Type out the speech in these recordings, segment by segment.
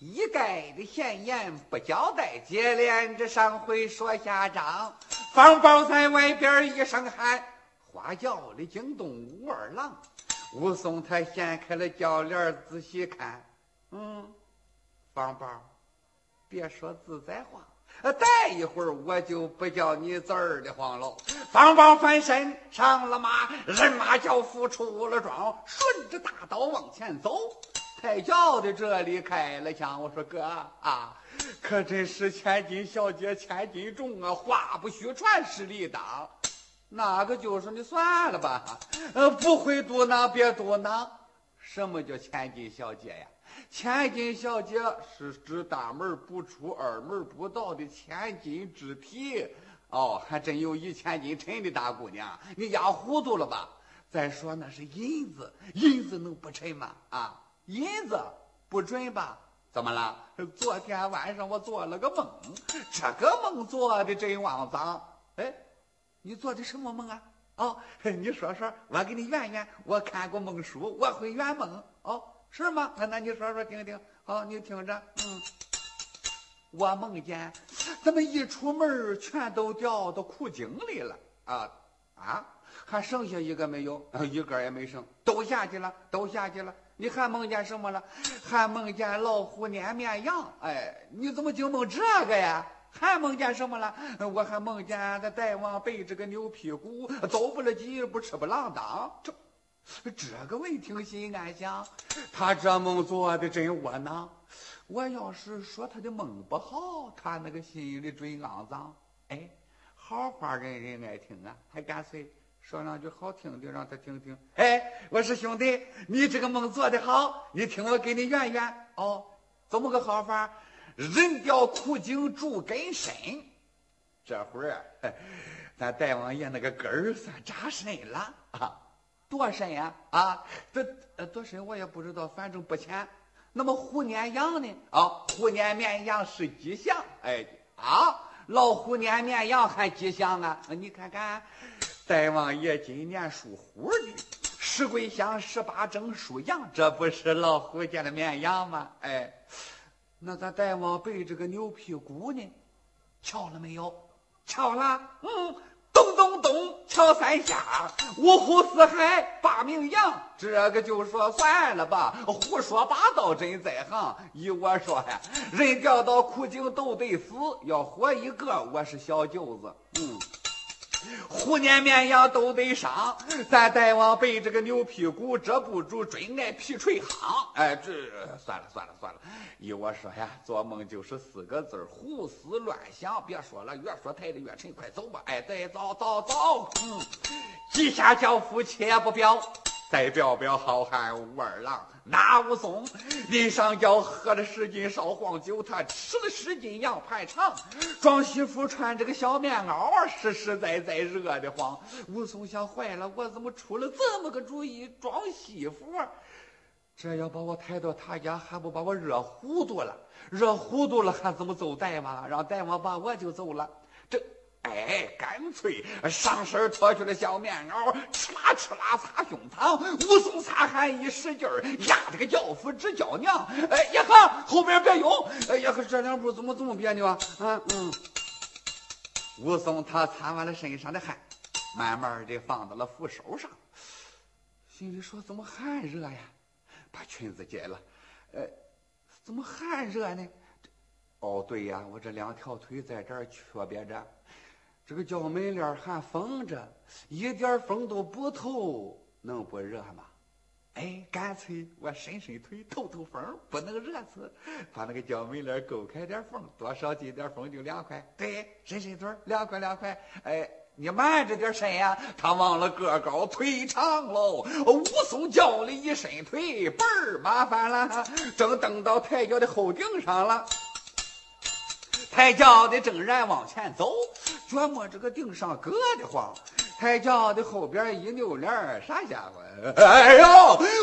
一概的闲言不交代，接连着上回说下章。方宝在外边一声喊，花轿里惊动武二郎。武松他掀开了轿帘仔细看，嗯，方宝，别说自在话。待一会儿我就不叫你字儿的慌喽。方宝翻身上了马，人马轿夫出了庄，顺着大道往前走。抬轿的这里开了枪，我说哥啊，可真是千金小姐千斤重啊，话不虚传十里当。那个就是你算了吧，呃，不会嘟囔别嘟囔。什么叫千金小姐呀？千金小姐是指大门不出二门不到的千金之体。哦，还真有一千斤沉的大姑娘，你压糊涂了吧？再说那是银子，银子能不沉吗？啊，银子不准吧？怎么了？昨天晚上我做了个梦，这个梦做的真肮脏。哎，你做的什么梦啊？哦，你说说，我给你圆圆。我看过梦书，我会圆梦。哦。是吗？那那你说说听听。好，你听着。嗯，我梦见咱们一出门全都掉到枯井里了。啊啊，还剩下一个没有？一个也没剩，都下去了，都下去了。你还梦见什么了？还梦见老虎撵绵羊。哎，你怎么就梦这个呀？还梦见什么了？我还梦见那大王背着个牛屁股，走不了几步，吃不啷当。这。这个我一听心暗想，他这梦做的真窝囊。我要是说他的梦不好，他那个心里准肮脏。哎，好话人人爱听啊，还干脆说两句好听的让他听听。哎，我说兄弟，你这个梦做的好，你听我给你圆圆。哦，怎么个好法？人掉苦井住根深。这会儿，咱大王爷那个根儿算扎深了啊。多深呀？啊，这多深我也不知道，反正不浅。那么虎撵羊呢？啊，虎撵绵羊是吉祥。哎，啊，老虎撵绵羊还吉祥啊？你看看，大王爷今年属虎的，十归乡十八正属羊，这不是老虎见了绵羊吗？哎，那咱大王背着个牛屁股呢？瞧了没有？瞧了，嗯。咚咚咚，敲三下，五虎四海八名羊。这个就说算了吧，胡说八道真在行。依我说呀，人掉到苦井都得死，要活一个，我是小舅子。嗯。虎年绵羊都得伤，咱大王背这个牛屁股，遮不住真爱皮锤夯。哎，这算了算了算了，依我说呀，做梦就是四个字胡思乱想。别说了，越说抬的越沉，快走吧。哎，对，走走走。嗯，几下叫夫且不表。再表表好汉武二郎，那武松临上轿喝了十斤烧黄酒，他吃了十斤羊排肠。庄媳妇穿着个小棉袄，实实在在热的慌。武松想坏了，我怎么出了这么个主意？庄媳妇，这要把我抬到他家，还不把我热糊涂了？热糊涂了还怎么走大王？让大王把我就走了。这。哎，干脆上身脱去了小棉袄，哧啦哧啦擦胸膛。武松擦汗一使劲儿，压这个轿夫直叫娘。哎呀哈，后边别用！哎呀呵，这两步怎么这么别扭啊？啊嗯。武松他擦完了身上的汗，慢慢的放到了扶手上，心里说：怎么还热呀？把裙子解了。呃，怎么还热呢？哦，对呀，我这两条腿在这儿缺别着。这个轿门帘还封着，一点风都不透，能不热吗？哎，干脆我伸伸腿透透风，不能热死。把那个轿门帘勾开点缝，多少进点风就凉快。对，伸伸腿，凉快凉快。哎，你慢着点伸呀！他忘了个高腿长喽。武松叫了一伸腿，倍儿麻烦了，正蹬到抬轿的后顶上了。抬轿的正然往前走。琢磨这个顶上硌得慌，抬轿的后边一扭脸啥家伙？哎呦，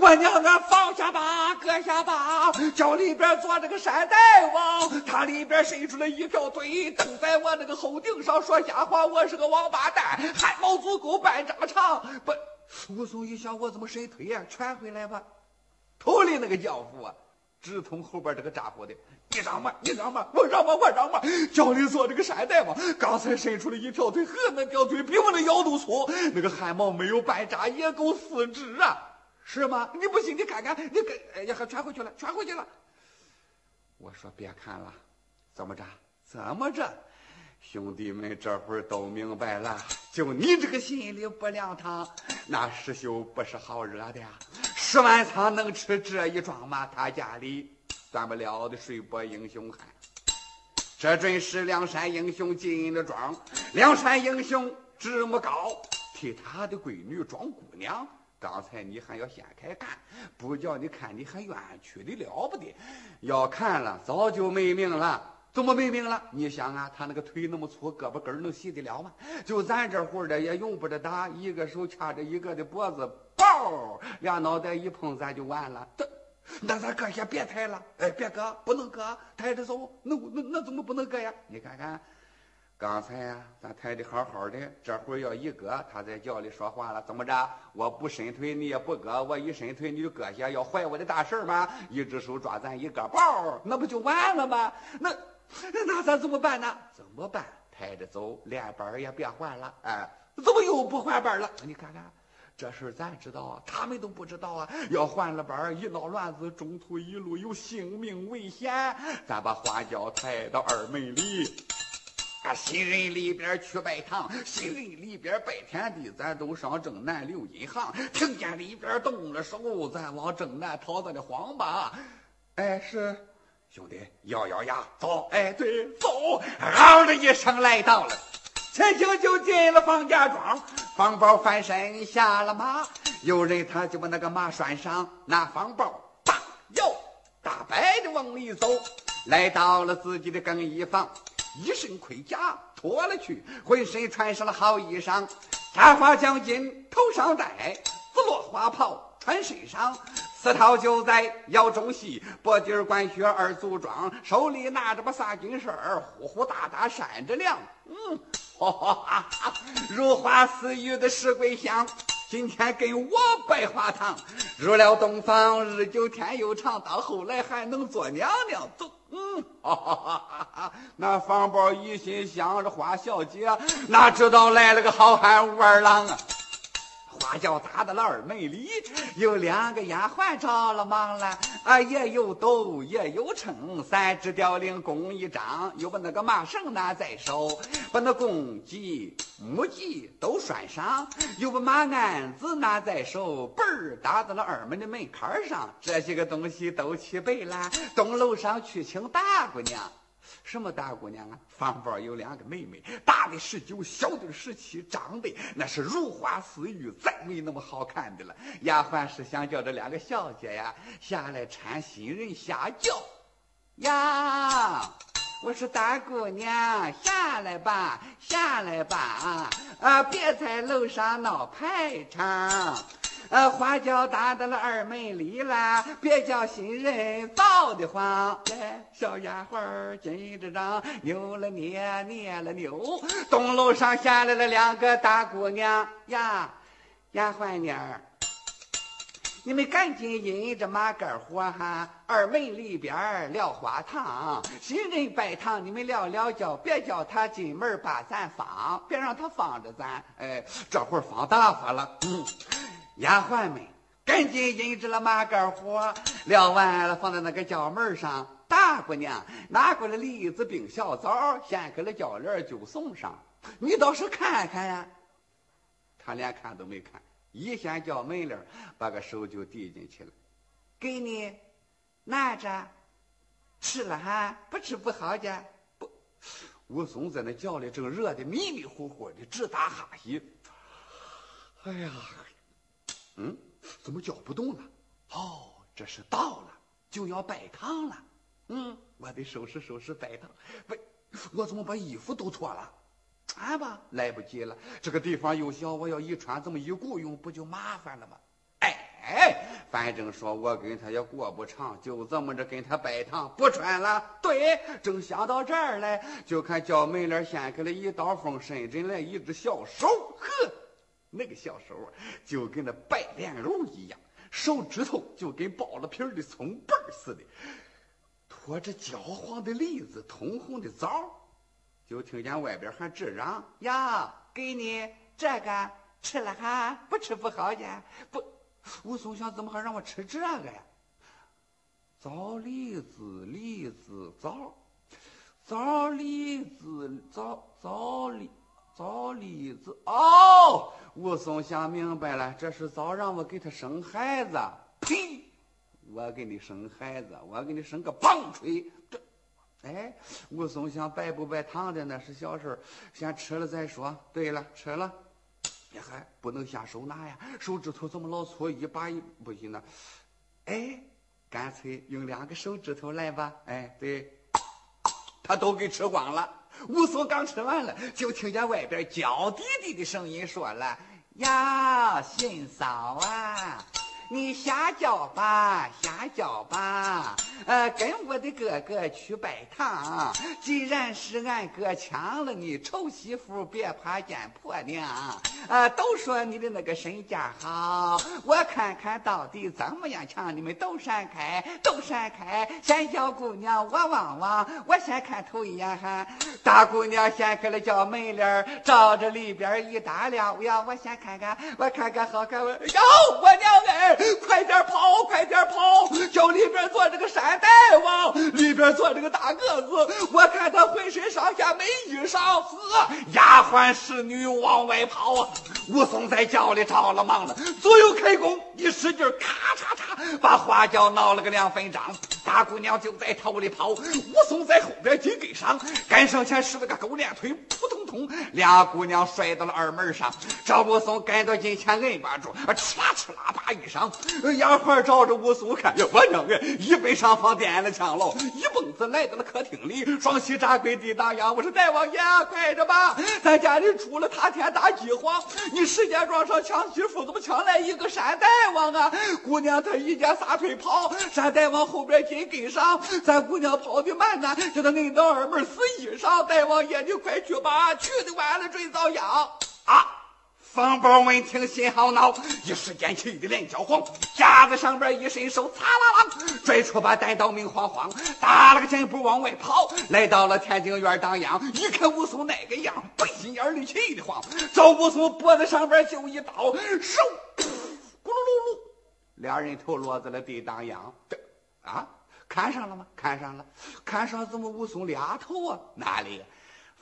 我娘啊放下吧，搁下吧！轿里边坐着个山大王，他里边伸出来一条腿，蹬在我那个后顶上说瞎话。我是个王八蛋，汗毛足够半丈长。不，武松一想，我怎么伸腿呀？全回来吧。头里那个轿夫啊，直通后边这个咋呼的，你让嘛，你让嘛，我让嘛，我让嘛。教里坐这个山袋嘛，刚才伸出了一条腿，呵，那条腿比我的腰都粗，那个汗毛没有半扎，也够四指啊，是吗？你不信，你看看，你跟，哎呀，还传回去了，传回去了。我说别看了，怎么着？怎么着？兄弟们这会儿都明白了，就你这个心里不亮堂，那石秀不是好惹的呀。十万仓能吃这一桩吗？他家里断不了的水泊英雄汉，这准是梁山英雄进的庄。梁山英雄这么高，替他的闺女装姑娘。刚才你还要掀开看，不叫你看，你还冤屈的了不得。要看了，早就没命了。怎么没命了？你想啊，他那个腿那么粗，胳膊根能细得了吗？就咱这会儿的也用不着打，一个手掐着一个的脖子，俩脑袋一碰，咱就完了。这那咱搁下别抬了，哎，别搁，不能搁，抬着走。那那那怎么不能搁呀？你看看。刚才呀，咱抬的好好的，这会儿要一搁，他在叫里说话了，怎么着？我不伸腿，你也不搁；我一伸腿，你就搁下，要坏我的大事吗？一只手抓咱一个包，那不就完了吗？那那咱怎么办呢？怎么办？抬着走，连班也别换了。哎，怎么又不换班了？你看看，这事咱知道啊，他们都不知道啊。要换了班一闹乱子，中途一路有性命危险。咱把花轿抬到二门里。啊，新人里边去拜堂，新人里边拜天地，咱都上正南留银行。听见里边动了手，咱往正南讨咱的黄吧。哎，是兄弟，咬咬牙走。哎，对，走。嗷的一声来到了，前行就进了方家庄。方宝翻身下了马，有人他就把那个马拴上，拿方宝大摇大摆的往里走，来到了自己的更衣房。一身盔甲脱了去，浑身穿上了好衣裳，三花将巾头上戴，紫罗花袍穿身上，四套就在腰中系，脖底儿管靴二足装，手里拿着把撒金绳儿，呼呼哒哒扇着凉，嗯，哈哈哈哈，如花似玉的石桂香。今天跟我拜花堂，入了洞房，日久天又长，到后来还能做娘娘。走，嗯，哈哈哈哈哈！那方宝一心想着花小姐，哪知道来了个好汉武二郎啊！花轿打到了二门里，有两个丫鬟着了忙了，啊，也有斗，也有秤，三只吊铃弓一张，又把那个麻绳拿在手，把那弓戟、木戟都拴上，又把马鞍子拿在手，嘣儿搭到了二门的门槛上，这些个东西都齐备了，东楼上去请大姑娘。什么大姑娘啊？方宝有两个妹妹，大的十九，小的十七，长得那是如花似玉，再没那么好看的了。丫鬟是想叫这两个小姐呀下来搀新人下轿呀。我说大姑娘下来吧，下来吧啊！别在楼上闹排场。呃，花轿打到了二门里了，别叫新人躁得慌。哎，小丫鬟儿紧着张，扭了捏，捏了扭，东楼上下来了两个大姑娘呀，丫鬟娘儿，你们赶紧引着马杆火哈，二门里边撂花堂，新人拜堂，你们撂撂脚，别叫他进门把咱放，别让他放着咱。哎，这会儿放大发了，嗯。丫鬟们赶紧引着了马杆火，撂完了放在那个轿门上。大姑娘拿过来栗子饼小枣，掀开了轿帘就送上。你倒是看看呀！他连看都没看，一掀轿门帘把个手就递进去了。给你拿着，吃了哈，不吃不好的。不，武松在那轿里正热的迷迷糊糊的，直打哈欠。哎呀！嗯，怎么叫不动了？哦，这是到了，就要拜堂了。嗯，我得收拾收拾拜堂。不，我怎么把衣服都脱了？穿吧，来不及了。这个地方又小，我要一穿这么一雇佣，不就麻烦了吗？哎，反正说我跟他也过不长，就这么着跟他拜堂，不穿了。对，正想到这儿来，就看叫门帘掀开了一道缝，伸进来一只小手，呵。那个小手就跟那白莲藕一样，手指头就跟剥了皮的葱瓣似的，拖着焦黄的栗子，通红的枣，就听见外边还直嚷：“呀，给你这个吃了哈，不吃不好呀！”不，武松想怎么还让我吃这个呀？枣栗子，栗子枣，枣栗子枣枣梨。枣李子哦，武松想明白了，这是早让我给他生孩子。呸！我给你生孩子，我给你生个棒槌。这，哎，武松想白不白糖的那是小事先吃了再说。对了，吃了，也还不能下手拿呀，手指头这么老粗？一把一不行呢。哎，干脆用两个手指头来吧。哎，对，他都给吃光了。武松刚吃完了，就听见外边娇滴滴的声音说了：“呀，新嫂啊！”你下轿吧，下轿吧，呃，跟我的哥哥去拜堂。既然是俺哥抢了你，丑媳妇别怕见婆娘。呃，都说你的那个身价好，我看看到底怎么样抢？你们都闪开，都闪开！先叫姑娘，我望望，我先看头一眼哈。大姑娘掀开了叫门帘照着里边一打量，呀，我先看看，我看看好看。哟，我娘哎！快点跑，快点跑！叫里边坐着个山大王，里边坐着个大个子。我看他浑身上下没衣裳，呵，丫鬟侍女往外跑啊。武松在轿里着了忙了，左右开弓，一使劲，咔嚓嚓，把花轿闹了个两分张。大姑娘就在头里跑，武松在后边紧跟上，赶上前使了个狗链腿，扑通通，俩姑娘摔到了二门上。赵武松赶到近前摁把住，哧啦哧啦把一声。丫鬟照着武松看，我娘哎！一奔上房点了枪喽，一蹦子来到了客厅里，双膝扎跪地当央。我说大王爷，快着吧，咱家里出了塌天大饥荒，你石家庄上抢媳妇，怎么抢来一个山大王啊？姑娘她一见撒腿跑，山大王后边紧跟上，咱姑娘跑的慢呐，叫他摁到二门死衣裳。大王爷，你快去吧，去的晚了准遭殃啊！方宝闻听心好恼，一时间气得脸焦黄，架子上边一伸手，擦啦啦，拽出把单刀，明晃晃，打了个箭步往外跑，来到了天津院当阳，一看武松那个样，背心眼里气得慌，找武松脖子上边就一刀，手咕噜噜噜，俩人头落在了地当阳。啊，看上了吗？看上了，看上怎么武松俩头啊？哪里？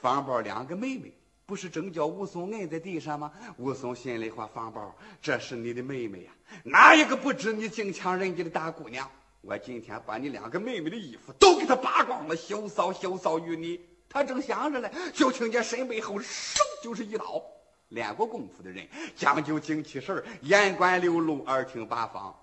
方宝两个妹妹。不是正叫武松摁在地上吗？武松心里话：方宝，这是你的妹妹呀，哪一个不知你净抢人家的大姑娘？我今天把你两个妹妹的衣服都给她扒光了，羞臊羞臊于你。他正想着呢，就听见身背后嗖就是一刀。练过功夫的人讲究精气神眼观六路，耳听八方。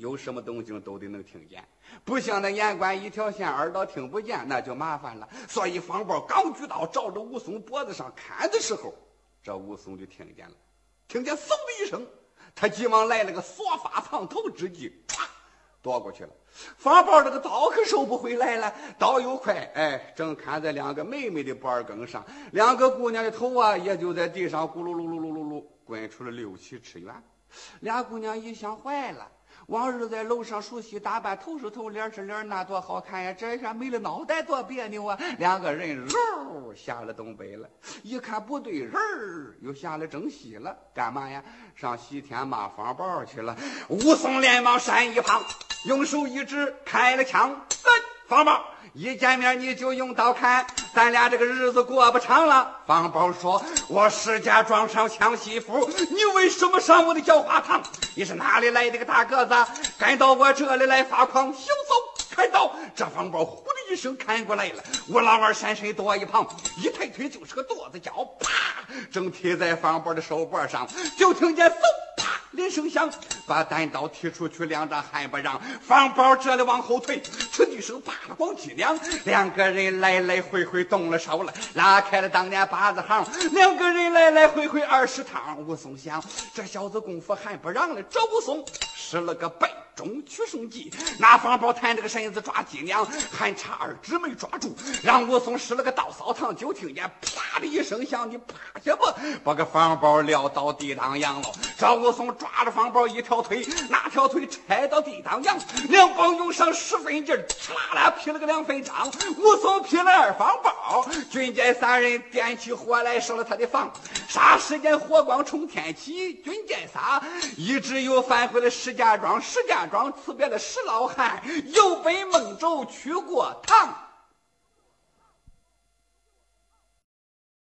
有什么动静都得能听见，不像那眼观一条线，耳朵听不见，那就麻烦了。所以方宝刚举刀照着武松脖子上砍的时候，这武松就听见了，听见嗖的一声，他急忙来了个缩发藏头之计，唰，躲过去了。方宝这个刀可收不回来了，刀又快，哎，正砍在两个妹妹的脖梗上，两个姑娘的头啊，也就在地上咕噜噜噜噜噜噜滚出了六七尺远。俩姑娘一想，坏了。往日在楼上梳洗打扮，头是头，脸是脸，那多好看呀！这下没了脑袋，多别扭啊！两个人嗖下了东北了，一看不对人，又下来征西了。干嘛呀？上西天骂方宝去了。武松连忙闪一旁，用手一指，开了枪。方宝。一见面你就用刀砍，咱俩这个日子过不长了。方宝说：“我石家庄上抢媳妇，你为什么上我的叫花堂？你是哪里来的个大个子，敢到我这里来发狂？休走，开刀！”这方宝呼的一声砍过来了，我老二闪身躲一旁，一抬腿就是个跺子脚，啪，正踢在方宝的手脖上，就听见嗖。连声响，把单刀踢出去，两丈还不让。方宝这里往后退，哧一声扒了光脊梁，两个人来来回回动了手了，拉开了当年八字行。两个人来来回回二十趟。武松想，这小子功夫还不让了。这武松使了个背中取胜计。那方宝谭这个身子抓脊梁，还差二指没抓住，让武松使了个倒扫堂，就听见啪的一声响，你趴下吧，把个方宝撂到地当阳了。赵武松抓着方宝一条腿，那条腿拆到地当阳，两帮用上十分劲儿，哧啦啦劈了个两分张。武松劈了二方宝，军见三人点起火来烧了他的房。霎时间火光冲天起，军见仨一直又返回了石家庄，石家庄辞别了石老汉，又奔孟州去过堂。